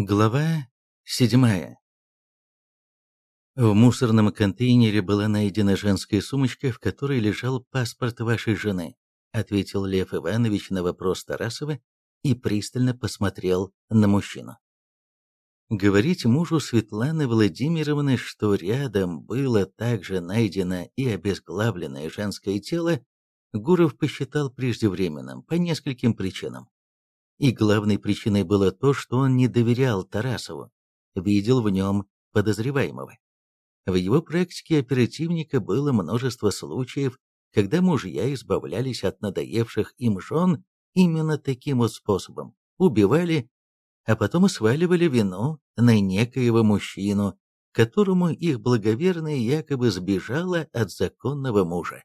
Глава седьмая В мусорном контейнере была найдена женская сумочка, в которой лежал паспорт вашей жены, ответил Лев Иванович на вопрос Тарасова и пристально посмотрел на мужчину. Говорить мужу Светланы Владимировны, что рядом было также найдено и обезглавленное женское тело, Гуров посчитал преждевременным по нескольким причинам. И главной причиной было то, что он не доверял Тарасову, видел в нем подозреваемого. В его практике оперативника было множество случаев, когда мужья избавлялись от надоевших им жен именно таким вот способом. Убивали, а потом сваливали вину на некоего мужчину, которому их благоверная якобы сбежала от законного мужа.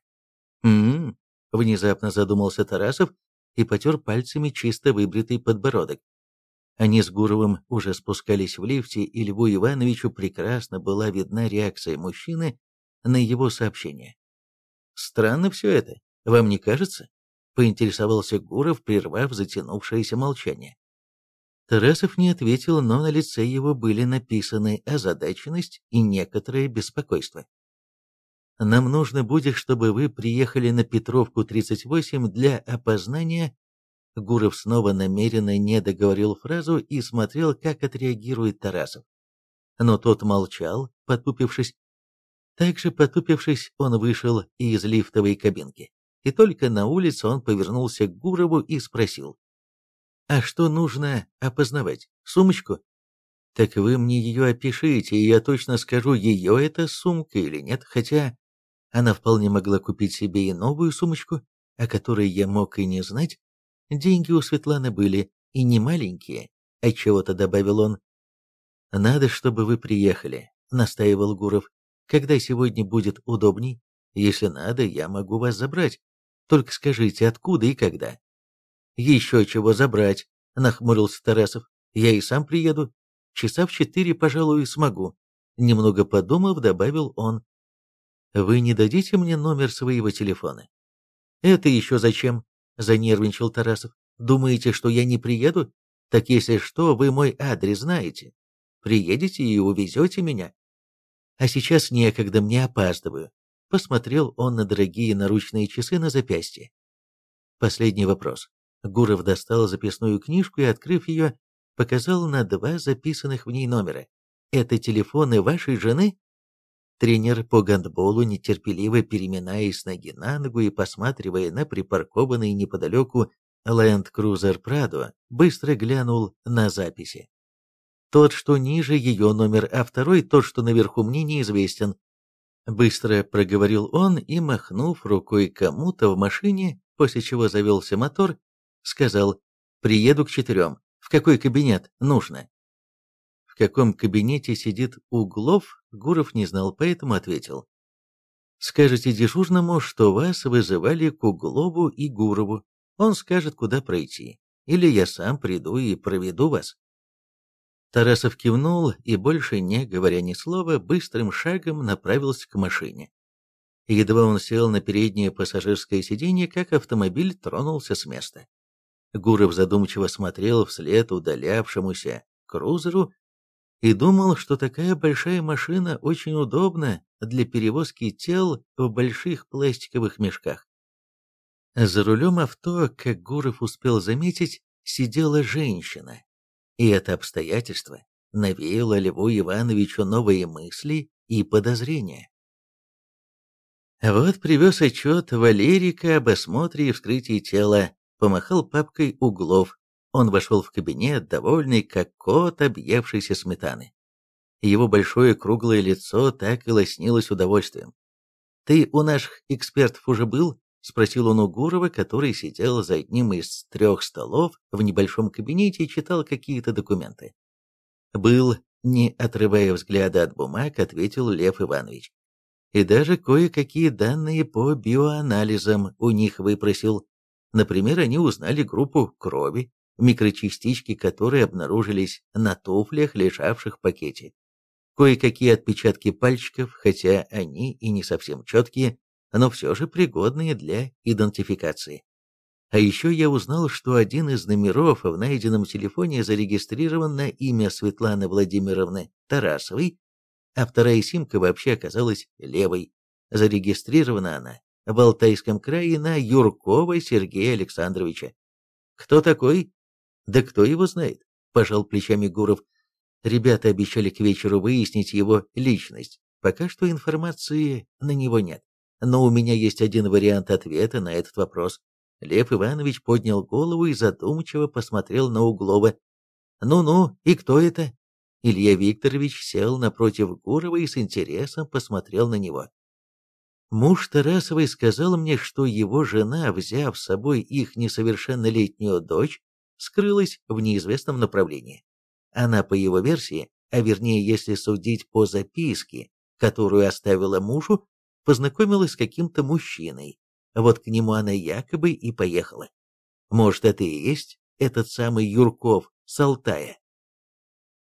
«М-м-м», внезапно задумался Тарасов и потер пальцами чисто выбритый подбородок. Они с Гуровым уже спускались в лифте, и Льву Ивановичу прекрасно была видна реакция мужчины на его сообщение. «Странно все это, вам не кажется?» — поинтересовался Гуров, прервав затянувшееся молчание. Тарасов не ответил, но на лице его были написаны озадаченность и некоторое беспокойство. Нам нужно будет, чтобы вы приехали на Петровку 38 для опознания. Гуров снова намеренно не договорил фразу и смотрел, как отреагирует Тарасов. Но тот молчал, потупившись. Также потупившись, он вышел из лифтовой кабинки. И только на улице он повернулся к Гурову и спросил. «А что нужно опознавать? Сумочку?» «Так вы мне ее опишите, и я точно скажу, ее это сумка или нет, хотя она вполне могла купить себе и новую сумочку, о которой я мог и не знать. Деньги у Светланы были и не маленькие, отчего-то добавил он. «Надо, чтобы вы приехали», — настаивал Гуров. «Когда сегодня будет удобней? Если надо, я могу вас забрать. Только скажите, откуда и когда». «Еще чего забрать», — нахмурился Тарасов. «Я и сам приеду. Часа в четыре, пожалуй, смогу». Немного подумав, добавил он. Вы не дадите мне номер своего телефона? Это еще зачем? Занервничал Тарасов. Думаете, что я не приеду? Так если что, вы мой адрес знаете. Приедете и увезете меня. А сейчас некогда, мне опаздываю. Посмотрел он на дорогие наручные часы на запястье. Последний вопрос. Гуров достал записную книжку и, открыв ее, показал на два записанных в ней номера. «Это телефоны вашей жены?» Тренер по гандболу, нетерпеливо переминаясь с ноги на ногу и посматривая на припаркованный неподалеку Land Cruiser Prado, быстро глянул на записи. Тот, что ниже, ее номер, а второй, тот, что наверху, мне неизвестен. Быстро проговорил он и, махнув рукой кому-то в машине, после чего завелся мотор, сказал «Приеду к четырем. В какой кабинет? Нужно». В каком кабинете сидит Углов, Гуров не знал, поэтому ответил. «Скажите дежурному, что вас вызывали к Углову и Гурову. Он скажет, куда пройти. Или я сам приду и проведу вас». Тарасов кивнул и, больше не говоря ни слова, быстрым шагом направился к машине. Едва он сел на переднее пассажирское сиденье, как автомобиль тронулся с места. Гуров задумчиво смотрел вслед удалявшемуся крузеру и думал, что такая большая машина очень удобна для перевозки тел в больших пластиковых мешках. За рулем авто, как Гуров успел заметить, сидела женщина. И это обстоятельство навеяло Льву Ивановичу новые мысли и подозрения. Вот привез отчет Валерика об осмотре и вскрытии тела, помахал папкой углов, он вошел в кабинет, довольный, как кот, объевшийся сметаны. Его большое круглое лицо так и лоснилось удовольствием. «Ты у наших экспертов уже был?» — спросил он у Гурова, который сидел за одним из трех столов в небольшом кабинете и читал какие-то документы. «Был», не отрывая взгляда от бумаг, ответил Лев Иванович. И даже кое-какие данные по биоанализам у них выпросил. Например, они узнали группу крови, микрочастички которые обнаружились на туфлях, лежавших в пакете. Кое-какие отпечатки пальчиков, хотя они и не совсем четкие, но все же пригодные для идентификации. А еще я узнал, что один из номеров в найденном телефоне зарегистрирован на имя Светланы Владимировны Тарасовой, а вторая симка вообще оказалась левой. Зарегистрирована она в Алтайском крае на Юркова Сергея Александровича. Кто такой? Да кто его знает? Пожал плечами Гуров. Ребята обещали к вечеру выяснить его личность. Пока что информации на него нет. Но у меня есть один вариант ответа на этот вопрос. Лев Иванович поднял голову и задумчиво посмотрел на Углова. «Ну-ну, и кто это?» Илья Викторович сел напротив Гурова и с интересом посмотрел на него. Муж Тарасовой сказал мне, что его жена, взяв с собой их несовершеннолетнюю дочь, скрылась в неизвестном направлении. Она, по его версии, а вернее, если судить по записке, которую оставила мужу, познакомилась с каким-то мужчиной. Вот к нему она якобы и поехала. Может, это и есть этот самый Юрков с Алтая.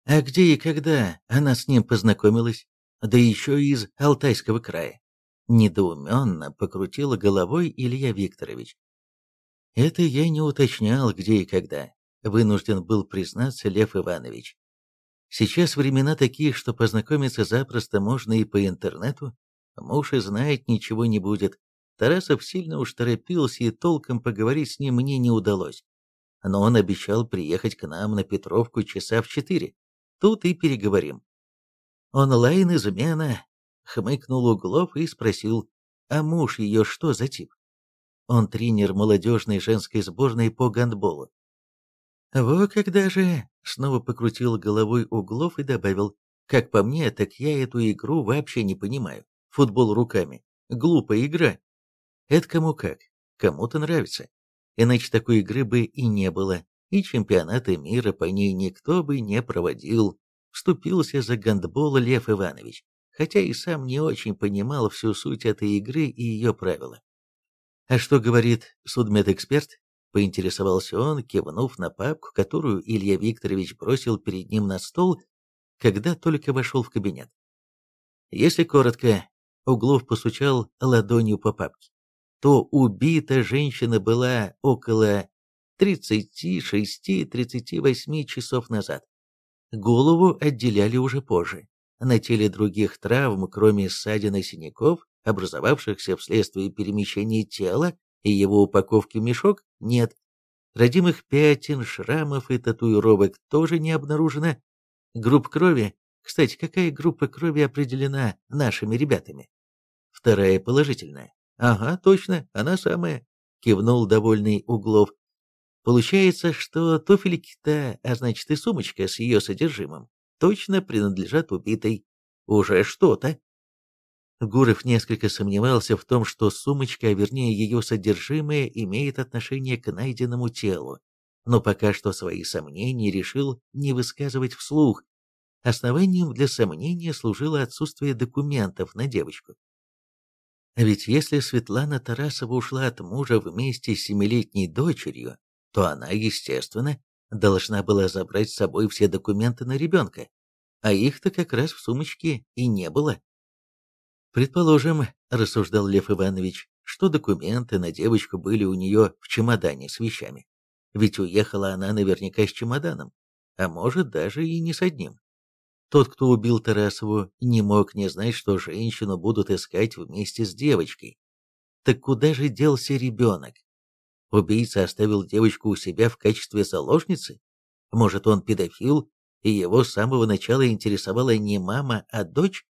А где и когда она с ним познакомилась? Да еще из Алтайского края. Недоуменно покрутила головой Илья Викторович. Это я не уточнял, где и когда. Вынужден был признаться Лев Иванович. Сейчас времена такие, что познакомиться запросто можно и по интернету. Муж и знает ничего не будет. Тарасов сильно уж торопился, и толком поговорить с ним мне не удалось. Но он обещал приехать к нам на Петровку часа в четыре. Тут и переговорим. Онлайн-измена, хмыкнул Углов и спросил, а муж ее что за тип? Он тренер молодежной женской сборной по гандболу. «Во когда же!» — снова покрутил головой Углов и добавил. «Как по мне, так я эту игру вообще не понимаю. Футбол руками. Глупая игра. Это кому как. Кому-то нравится. Иначе такой игры бы и не было и чемпионаты мира по ней никто бы не проводил. Вступился за гандбол Лев Иванович, хотя и сам не очень понимал всю суть этой игры и ее правила. «А что говорит судмедэксперт?» — поинтересовался он, кивнув на папку, которую Илья Викторович бросил перед ним на стол, когда только вошел в кабинет. Если коротко, Углов постучал ладонью по папке, то убита женщина была около 36-38 часов назад. Голову отделяли уже позже. На теле других травм, кроме ссадин и синяков, образовавшихся вследствие перемещения тела и его упаковки в мешок, нет. Родимых пятен, шрамов и татуировок тоже не обнаружено. Групп крови, кстати, какая группа крови определена нашими ребятами? Вторая положительная. Ага, точно, она самая, кивнул довольный Углов. Получается, что туфельки-то, а значит и сумочка с ее содержимым, точно принадлежат убитой. Уже что-то. Гуров несколько сомневался в том, что сумочка, а вернее ее содержимое, имеет отношение к найденному телу, но пока что свои сомнения решил не высказывать вслух. Основанием для сомнения служило отсутствие документов на девочку. Ведь если Светлана Тарасова ушла от мужа вместе с семилетней дочерью, то она, естественно, должна была забрать с собой все документы на ребенка, а их-то как раз в сумочке и не было. Предположим, рассуждал Лев Иванович, что документы на девочку были у нее в чемодане с вещами. Ведь уехала она наверняка с чемоданом, а может даже и не с одним. Тот, кто убил Тарасову, не мог не знать, что женщину будут искать вместе с девочкой. Так куда же делся ребенок? Убийца оставил девочку у себя в качестве заложницы? Может, он педофил, и его с самого начала интересовала не мама, а дочь?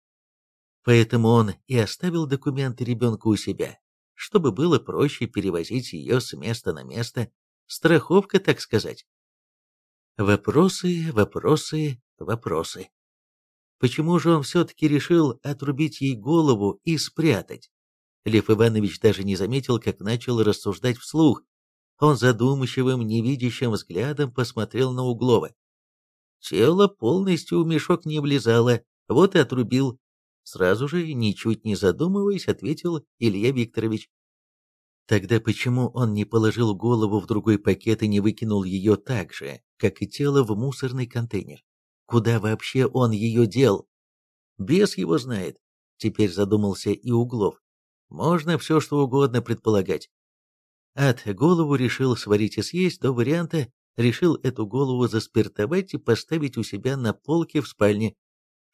Поэтому он и оставил документы ребенка у себя, чтобы было проще перевозить ее с места на место, страховка, так сказать. Вопросы, вопросы, вопросы. Почему же он все-таки решил отрубить ей голову и спрятать? Лев Иванович даже не заметил, как начал рассуждать вслух. Он задумчивым, невидящим взглядом посмотрел на Углова. Тело полностью в мешок не влезало, вот и отрубил. Сразу же, ничуть не задумываясь, ответил Илья Викторович. Тогда почему он не положил голову в другой пакет и не выкинул ее так же, как и тело в мусорный контейнер? Куда вообще он ее дел? Бес его знает. Теперь задумался и Углов. Можно все что угодно предполагать. От голову решил сварить и съесть до варианта решил эту голову заспиртовать и поставить у себя на полке в спальне.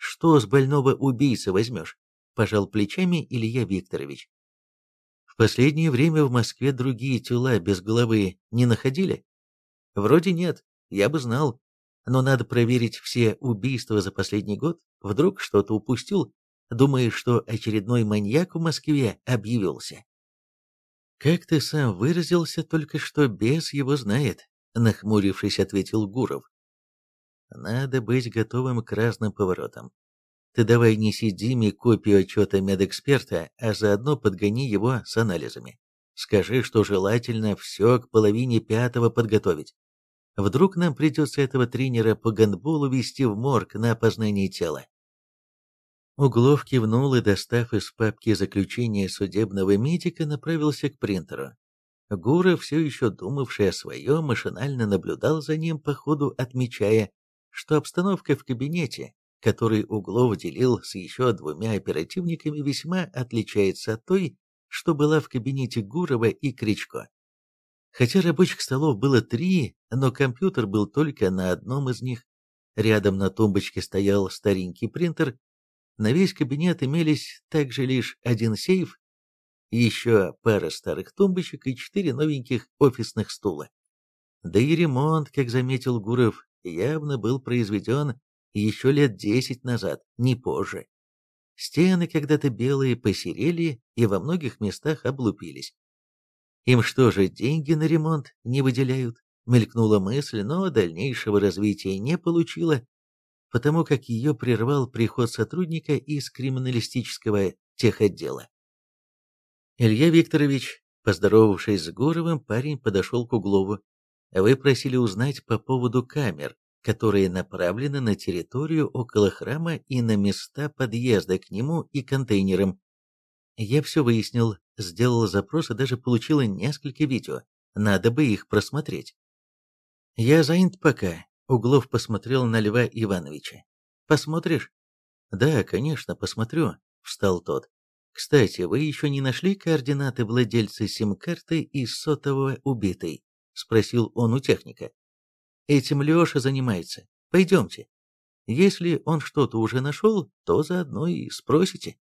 Что с больного убийцы возьмешь? Пожал плечами Илья Викторович. В последнее время в Москве другие тела без головы не находили? Вроде нет, я бы знал. Но надо проверить все убийства за последний год. Вдруг что-то упустил. Думаешь, что очередной маньяк в Москве объявился? Как ты сам выразился, только что бес его знает, нахмурившись, ответил Гуров. Надо быть готовым к разным поворотам. Ты давай неси Диме копию отчета медэксперта, а заодно подгони его с анализами. Скажи, что желательно все к половине пятого подготовить. Вдруг нам придется этого тренера по гандболу вести в морг на опознание тела. Углов кивнул и, достав из папки заключение судебного медика, направился к принтеру. Гуров, все еще думавший о своем, машинально наблюдал за ним по ходу, отмечая, что обстановка в кабинете, который Углов делил с еще двумя оперативниками, весьма отличается от той, что была в кабинете Гурова и Кричко. Хотя рабочих столов было три, но компьютер был только на одном из них. Рядом на тумбочке стоял старенький принтер. На весь кабинет имелись также лишь один сейф, еще пара старых тумбочек и четыре новеньких офисных стула. Да и ремонт, как заметил Гуров, явно был произведен еще лет десять назад, не позже. Стены когда-то белые посерели и во многих местах облупились. Им что же, деньги на ремонт не выделяют? Мелькнула мысль, но дальнейшего развития не получила, потому как ее прервал приход сотрудника из криминалистического техотдела. Илья Викторович, поздоровавшись с Гуровым, парень подошел к Углову. Вы просили узнать по поводу камер, которые направлены на территорию около храма и на места подъезда к нему и контейнерам. Я все выяснил, сделал запрос и даже получил несколько видео. Надо бы их просмотреть. Я занят пока. Углов посмотрел на Льва Ивановича. Посмотришь? Да, конечно, посмотрю, встал тот. Кстати, вы еще не нашли координаты владельца сим-карты и сотового убитой? Спросил он у техника. Этим Леша занимается. Пойдемте. Если он что-то уже нашел, то заодно и спросите.